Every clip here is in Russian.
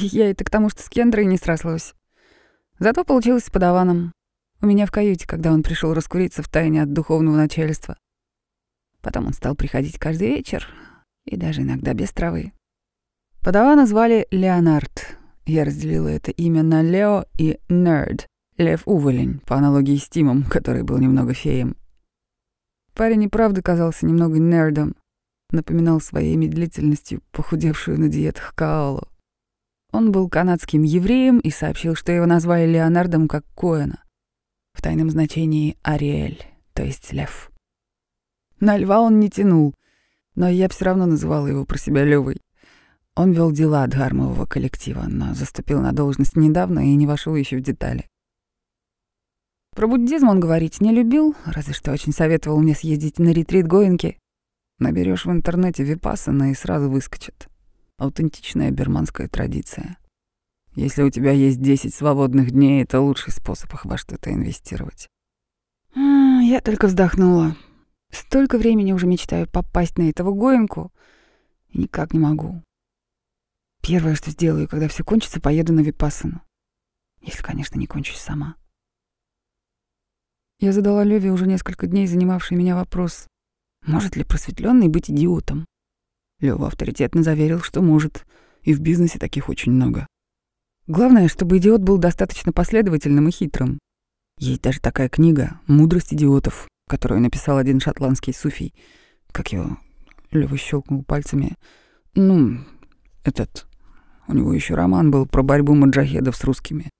Я это к тому, что с Кендрой не срослось. Зато получилось с подаваном. У меня в каюте, когда он пришел раскуриться в тайне от духовного начальства. Потом он стал приходить каждый вечер, и даже иногда без травы. Подавана звали Леонард. Я разделила это имя на Лео и Нерд, Лев Уволень, по аналогии с Тимом, который был немного феем. Парень и правда казался немного нердом, напоминал своей медлительностью похудевшую на диетах Каолу. Он был канадским евреем и сообщил, что его назвали Леонардом как Коэна, в тайном значении Ариэль, то есть лев. На льва он не тянул, но я все равно называла его про себя Левой. Он вел дела дхармового коллектива, но заступил на должность недавно и не вошел еще в детали. Про буддизм он говорить не любил, разве что очень советовал мне съездить на ретрит Гоинки. Наберешь в интернете випассана и сразу выскочит. Аутентичная берманская традиция. Если у тебя есть 10 свободных дней, это лучший способ их во что-то инвестировать. Я только вздохнула. Столько времени уже мечтаю попасть на этого Гоинку, и никак не могу. Первое, что сделаю, когда все кончится, поеду на Випассану. Если, конечно, не кончусь сама. Я задала Леве уже несколько дней занимавший меня вопрос, может ли просветленный быть идиотом. Лева авторитетно заверил, что может, и в бизнесе таких очень много. Главное, чтобы идиот был достаточно последовательным и хитрым. Есть даже такая книга «Мудрость идиотов», которую написал один шотландский суфий. Как его... Лёва щелкнул пальцами. Ну, этот... У него еще роман был про борьбу маджахедов с русскими.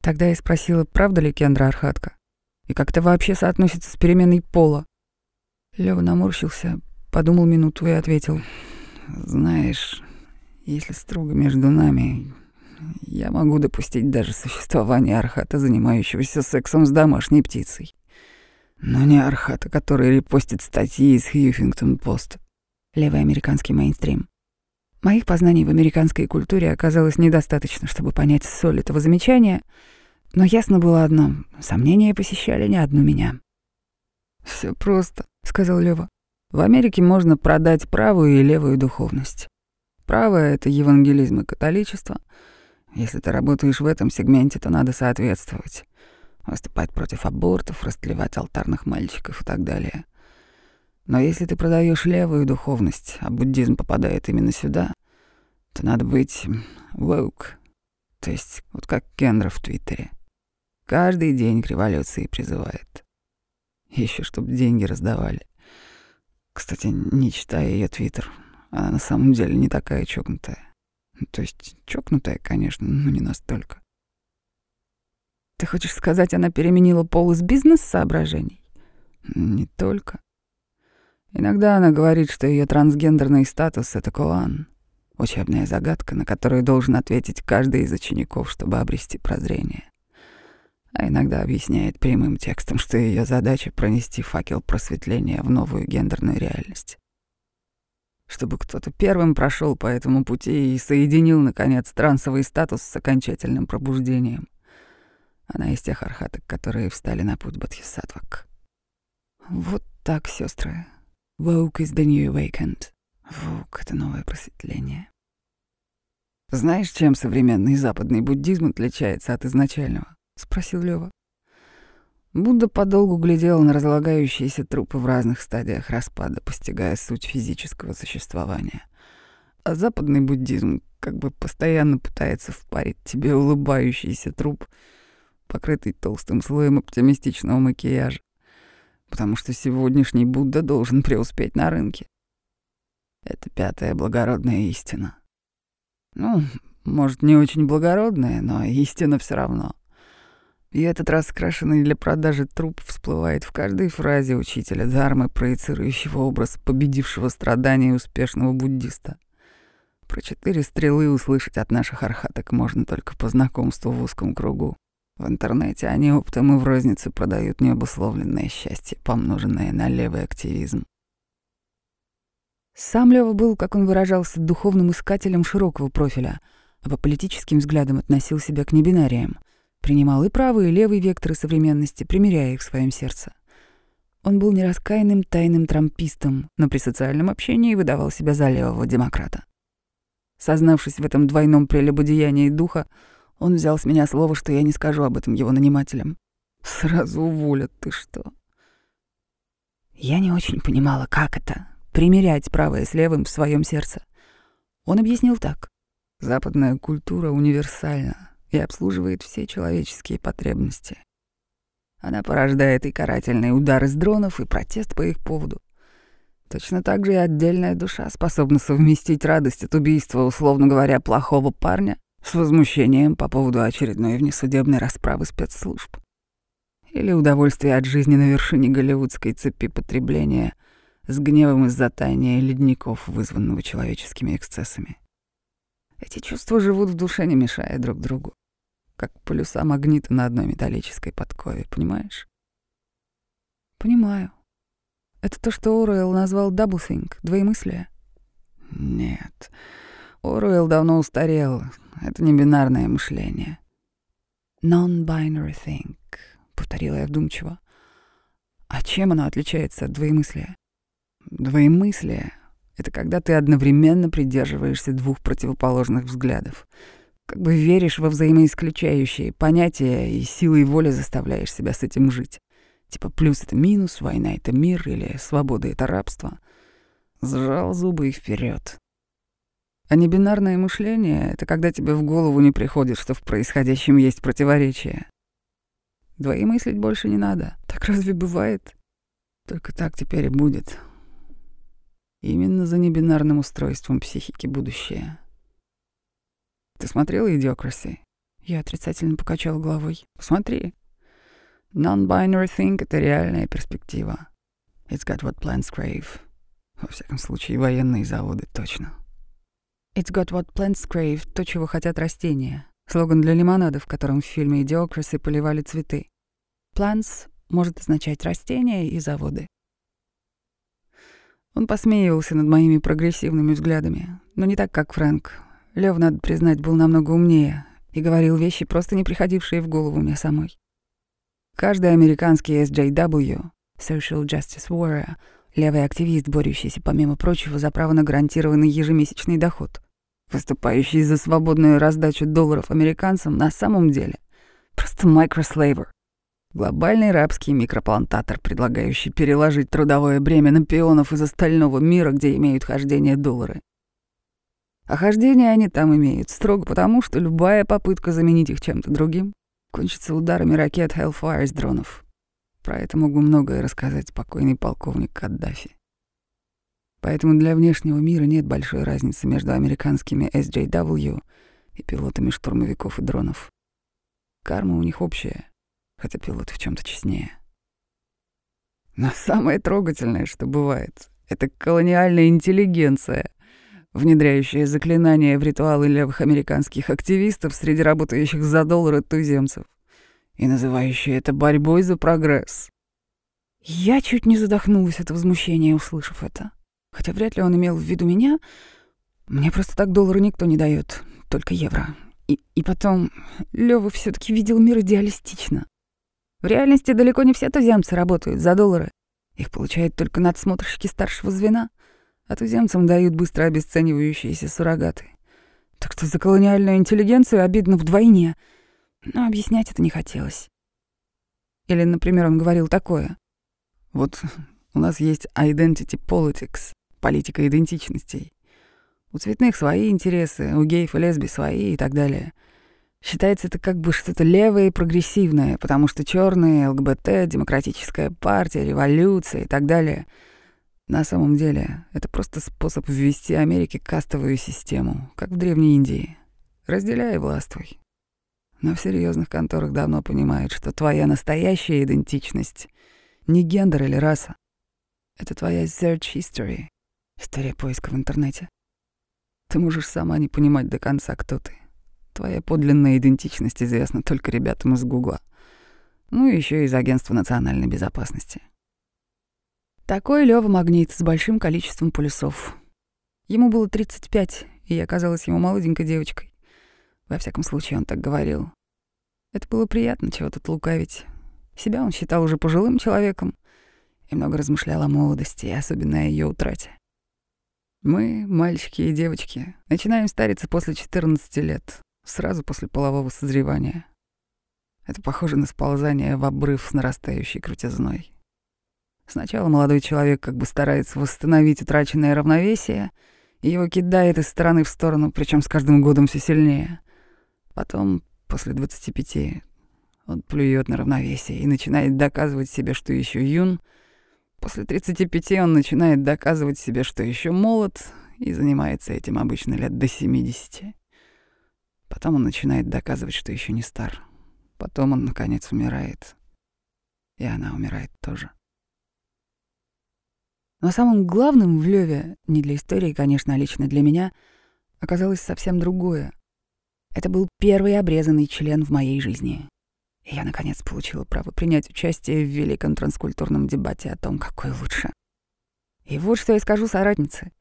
Тогда я спросила, правда ли Кендра Архатка? И как это вообще соотносится с переменой пола? Лёва наморщился, подумал минуту и ответил. «Знаешь, если строго между нами, я могу допустить даже существование архата, занимающегося сексом с домашней птицей. Но не архата, который репостит статьи из Хьюфингтон-Пост. Левый американский мейнстрим. Моих познаний в американской культуре оказалось недостаточно, чтобы понять соль этого замечания, но ясно было одно — сомнения посещали не одну меня. Все просто», — сказал Лева. «В Америке можно продать правую и левую духовность. Правая — это евангелизм и католичество. Если ты работаешь в этом сегменте, то надо соответствовать выступать против абортов, растлевать алтарных мальчиков и так далее. Но если ты продаешь левую духовность, а буддизм попадает именно сюда, то надо быть woke, то есть вот как Кендра в Твиттере. Каждый день к революции призывает. Еще чтобы деньги раздавали. Кстати, не читая ее твиттер, она на самом деле не такая чокнутая. То есть чокнутая, конечно, но не настолько. Ты хочешь сказать, она переменила пол из бизнес-соображений? Не только. Иногда она говорит, что ее трансгендерный статус — это куан. Учебная загадка, на которую должен ответить каждый из учеников, чтобы обрести прозрение. А иногда объясняет прямым текстом, что ее задача — пронести факел просветления в новую гендерную реальность. Чтобы кто-то первым прошел по этому пути и соединил, наконец, трансовый статус с окончательным пробуждением. Она из тех архаток, которые встали на путь Бодхисаттвак. Вот так, сестры. Woke is the new awakened. Woke — это новое просветление. «Знаешь, чем современный западный буддизм отличается от изначального?» — спросил Лёва. Будда подолгу глядел на разлагающиеся трупы в разных стадиях распада, постигая суть физического существования. А западный буддизм как бы постоянно пытается впарить тебе улыбающийся труп — покрытый толстым слоем оптимистичного макияжа, потому что сегодняшний Будда должен преуспеть на рынке. Это пятая благородная истина. Ну, может, не очень благородная, но истина все равно. И этот раскрашенный для продажи труп всплывает в каждой фразе учителя Дharмы, проецирующего образ победившего страдания успешного буддиста. Про четыре стрелы услышать от наших архаток можно только по знакомству в узком кругу. В интернете они оптом и в рознице продают необусловленное счастье, помноженное на левый активизм. Сам Лёва был, как он выражался, духовным искателем широкого профиля, а по политическим взглядам относил себя к небинариям, принимал и правый, и левый векторы современности, примеряя их в своем сердце. Он был нераскаянным тайным трампистом, но при социальном общении выдавал себя за левого демократа. Сознавшись в этом двойном прелюбодеянии духа, он взял с меня слово, что я не скажу об этом его нанимателям. Сразу уволят, ты что? Я не очень понимала, как это — примерять правое с левым в своем сердце. Он объяснил так. Западная культура универсальна и обслуживает все человеческие потребности. Она порождает и карательные удары с дронов, и протест по их поводу. Точно так же и отдельная душа способна совместить радость от убийства, условно говоря, плохого парня с возмущением по поводу очередной внесудебной расправы спецслужб. Или удовольствие от жизни на вершине голливудской цепи потребления с гневом из-за таяния ледников, вызванного человеческими эксцессами. Эти чувства живут в душе, не мешая друг другу, как полюса магнита на одной металлической подкове, понимаешь? Понимаю. Это то, что Оруэлл назвал doublethink, двоемыслие? Нет. Оруэлл давно устарел. Это не бинарное мышление. Non-binary think, повторила я вдумчиво. А чем оно отличается от двоемыслия? Двоемыслие — это когда ты одновременно придерживаешься двух противоположных взглядов. Как бы веришь во взаимоисключающие понятия и силой воли заставляешь себя с этим жить. Типа плюс — это минус, война — это мир или свобода — это рабство. Сжал зубы и вперед. А небинарное мышление — это когда тебе в голову не приходит, что в происходящем есть противоречие. Двоемыслить больше не надо. Так разве бывает? Только так теперь и будет. Именно за небинарным устройством психики будущее. Ты смотрела «Идиокраси»? Я отрицательно покачал головой. Посмотри. Non-binary think — это реальная перспектива. It's got what plants crave. Во всяком случае, военные заводы точно. It's got what plants crave — то, чего хотят растения. Слоган для лимонада, в котором в фильме «Идиокрасы» поливали цветы. Plants может означать растения и заводы. Он посмеивался над моими прогрессивными взглядами, но не так, как Фрэнк. Лев, надо признать, был намного умнее и говорил вещи, просто не приходившие в голову мне самой. Каждый американский SJW, Social Justice Warrior, левый активист, борющийся, помимо прочего, за право на гарантированный ежемесячный доход, выступающий за свободную раздачу долларов американцам, на самом деле просто microslaver. Глобальный рабский микроплантатор, предлагающий переложить трудовое бремя на пионов из остального мира, где имеют хождение доллары. А хождение они там имеют строго потому, что любая попытка заменить их чем-то другим кончится ударами ракет Hellfire из дронов. Про это мог бы многое рассказать покойный полковник Каддафи. Поэтому для внешнего мира нет большой разницы между американскими SJW и пилотами штурмовиков и дронов. Карма у них общая, хотя пилоты в чем то честнее. Но самое трогательное, что бывает, это колониальная интеллигенция, внедряющая заклинания в ритуалы левых американских активистов среди работающих за доллары туземцев и называющая это борьбой за прогресс. Я чуть не задохнулась от возмущения, услышав это. Хотя вряд ли он имел в виду меня. Мне просто так доллары никто не дает, только евро. И, и потом, Лёва все таки видел мир идеалистично. В реальности далеко не все туземцы работают за доллары. Их получают только надсмотрщики старшего звена — а туземцам дают быстро обесценивающиеся суррогаты. Так что за колониальную интеллигенцию обидно вдвойне, но объяснять это не хотелось. Или, например, он говорил такое. Вот у нас есть identity politics, политика идентичностей. У цветных свои интересы, у геев и лесби свои и так далее. Считается это как бы что-то левое и прогрессивное, потому что черные, ЛГБТ, демократическая партия, революция и так далее — на самом деле, это просто способ ввести Америке кастовую систему, как в Древней Индии. Разделяй и властвуй. Но в серьезных конторах давно понимают, что твоя настоящая идентичность не гендер или раса. Это твоя search history, история поиска в интернете. Ты можешь сама не понимать до конца, кто ты. Твоя подлинная идентичность известна только ребятам из Гугла. Ну и еще из Агентства национальной безопасности. Такой Лёва магнит с большим количеством полюсов. Ему было 35, и я казалась ему молоденькой девочкой. Во всяком случае, он так говорил. Это было приятно, чего тут лукавить. Себя он считал уже пожилым человеком и много размышлял о молодости, и особенно о её утрате. Мы, мальчики и девочки, начинаем стариться после 14 лет, сразу после полового созревания. Это похоже на сползание в обрыв с нарастающей крутизной. Сначала молодой человек как бы старается восстановить утраченное равновесие, и его кидает из стороны в сторону, причем с каждым годом все сильнее. Потом, после 25, он плюет на равновесие и начинает доказывать себе, что еще юн. После 35 он начинает доказывать себе, что еще молод, и занимается этим обычно лет до 70. Потом он начинает доказывать, что еще не стар. Потом он, наконец, умирает. И она умирает тоже. Но самым главным в Леве, не для истории, конечно, а лично для меня, оказалось совсем другое. Это был первый обрезанный член в моей жизни. И я, наконец, получила право принять участие в великом транскультурном дебате о том, какой лучше. И вот что я скажу соратнице.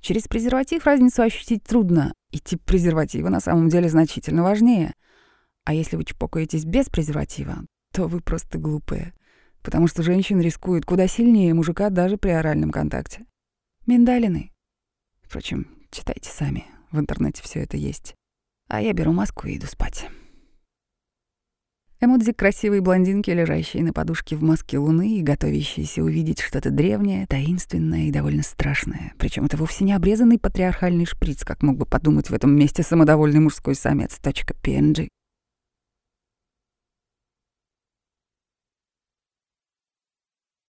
Через презерватив разницу ощутить трудно, и тип презерватива на самом деле значительно важнее. А если вы чпокаетесь без презерватива, то вы просто глупые, потому что женщина рискует куда сильнее мужика даже при оральном контакте. Миндалины. Впрочем, читайте сами, в интернете все это есть. А я беру маску и иду спать. Эмодзи красивой блондинки, лежащей на подушке в маске луны и готовящейся увидеть что-то древнее, таинственное и довольно страшное. Причем это вовсе не обрезанный патриархальный шприц, как мог бы подумать в этом месте самодовольный мужской самец. PNG.